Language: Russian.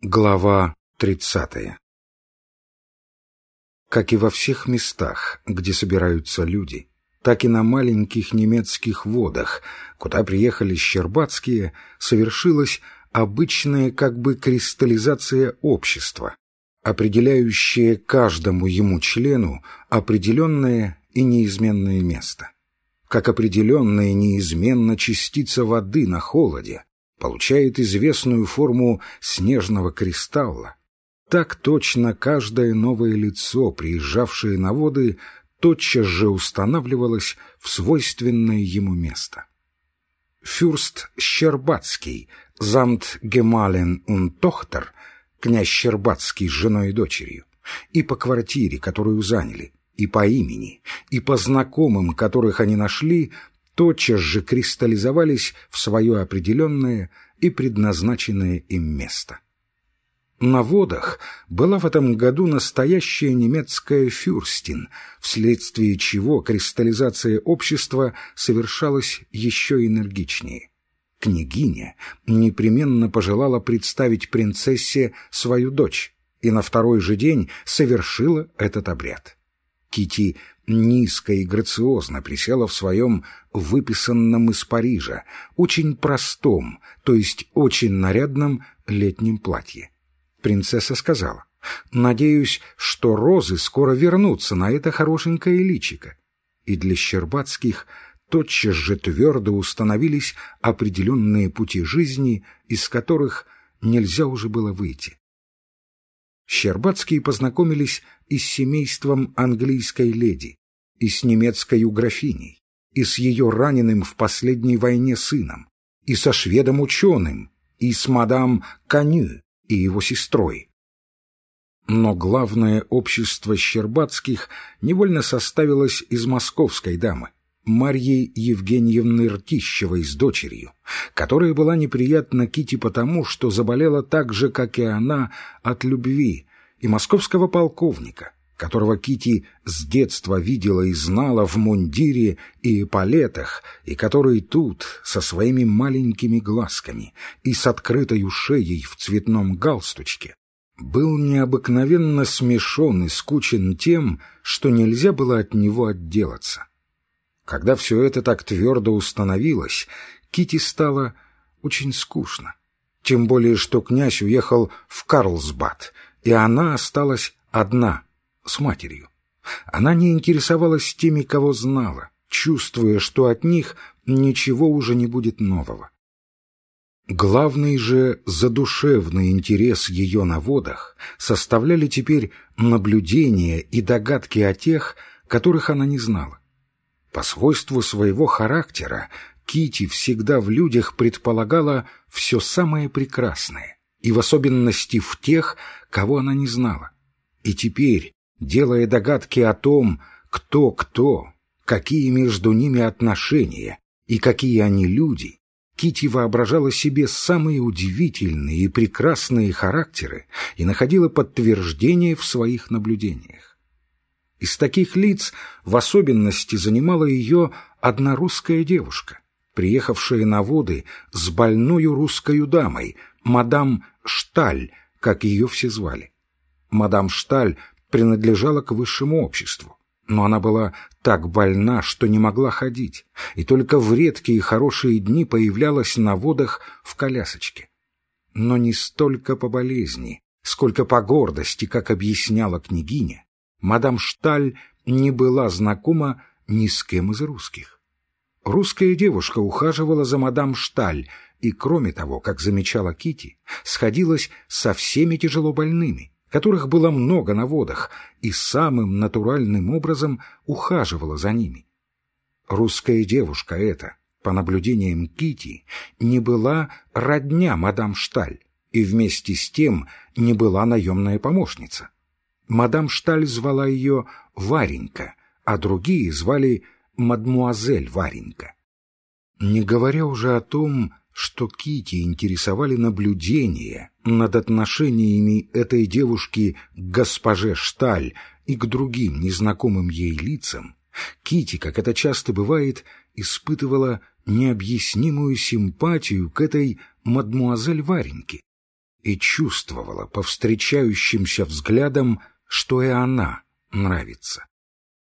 Глава 30 Как и во всех местах, где собираются люди, так и на маленьких немецких водах, куда приехали Щербацкие, совершилась обычная как бы кристаллизация общества, определяющая каждому ему члену определенное и неизменное место. Как определенная неизменно частица воды на холоде, получает известную форму снежного кристалла, так точно каждое новое лицо, приезжавшее на воды, тотчас же устанавливалось в свойственное ему место. Фюрст Щербацкий, замт Гемален und Тохтер, князь Щербацкий с женой и дочерью, и по квартире, которую заняли, и по имени, и по знакомым, которых они нашли, тотчас же кристаллизовались в свое определенное и предназначенное им место. На водах была в этом году настоящая немецкая фюрстин, вследствие чего кристаллизация общества совершалась еще энергичнее. Княгиня непременно пожелала представить принцессе свою дочь, и на второй же день совершила этот обряд. Кити низко и грациозно присела в своем выписанном из Парижа, очень простом, то есть очень нарядном летнем платье. Принцесса сказала, «Надеюсь, что розы скоро вернутся на это хорошенькое личико». И для Щербацких тотчас же твердо установились определенные пути жизни, из которых нельзя уже было выйти. Щербацкие познакомились и с семейством английской леди, и с немецкой графиней, и с ее раненым в последней войне сыном, и со шведом-ученым, и с мадам Каню и его сестрой. Но главное общество Щербацких невольно составилось из московской дамы, Марьи Евгеньевны Ртищевой с дочерью, которая была неприятна Кити потому, что заболела так же, как и она, от любви, и московского полковника, которого Кити с детства видела и знала в мундире и палетах, и который тут, со своими маленькими глазками и с открытой шеей в цветном галстучке, был необыкновенно смешон и скучен тем, что нельзя было от него отделаться. Когда все это так твердо установилось, Кити стало очень скучно. Тем более, что князь уехал в Карлсбад, и она осталась одна, с матерью. Она не интересовалась теми, кого знала, чувствуя, что от них ничего уже не будет нового. Главный же задушевный интерес ее на водах составляли теперь наблюдения и догадки о тех, которых она не знала. По свойству своего характера Кити всегда в людях предполагала все самое прекрасное, и в особенности в тех, кого она не знала. И теперь, делая догадки о том, кто кто, какие между ними отношения и какие они люди, Кити воображала себе самые удивительные и прекрасные характеры и находила подтверждение в своих наблюдениях. Из таких лиц в особенности занимала ее одна русская девушка, приехавшая на воды с больною русской дамой, мадам Шталь, как ее все звали. Мадам Шталь принадлежала к высшему обществу, но она была так больна, что не могла ходить, и только в редкие хорошие дни появлялась на водах в колясочке. Но не столько по болезни, сколько по гордости, как объясняла княгиня, мадам Шталь не была знакома ни с кем из русских. Русская девушка ухаживала за мадам Шталь и, кроме того, как замечала Кити, сходилась со всеми тяжело больными, которых было много на водах, и самым натуральным образом ухаживала за ними. Русская девушка эта, по наблюдениям Кити, не была родня мадам Шталь и вместе с тем не была наемная помощница. Мадам Шталь звала ее Варенька, а другие звали мадмуазель Варенька. Не говоря уже о том, что Кити интересовали наблюдения над отношениями этой девушки к госпоже Шталь и к другим незнакомым ей лицам, Кити, как это часто бывает, испытывала необъяснимую симпатию к этой мадмуазель Вареньке и чувствовала по встречающимся взглядам, что и она нравится.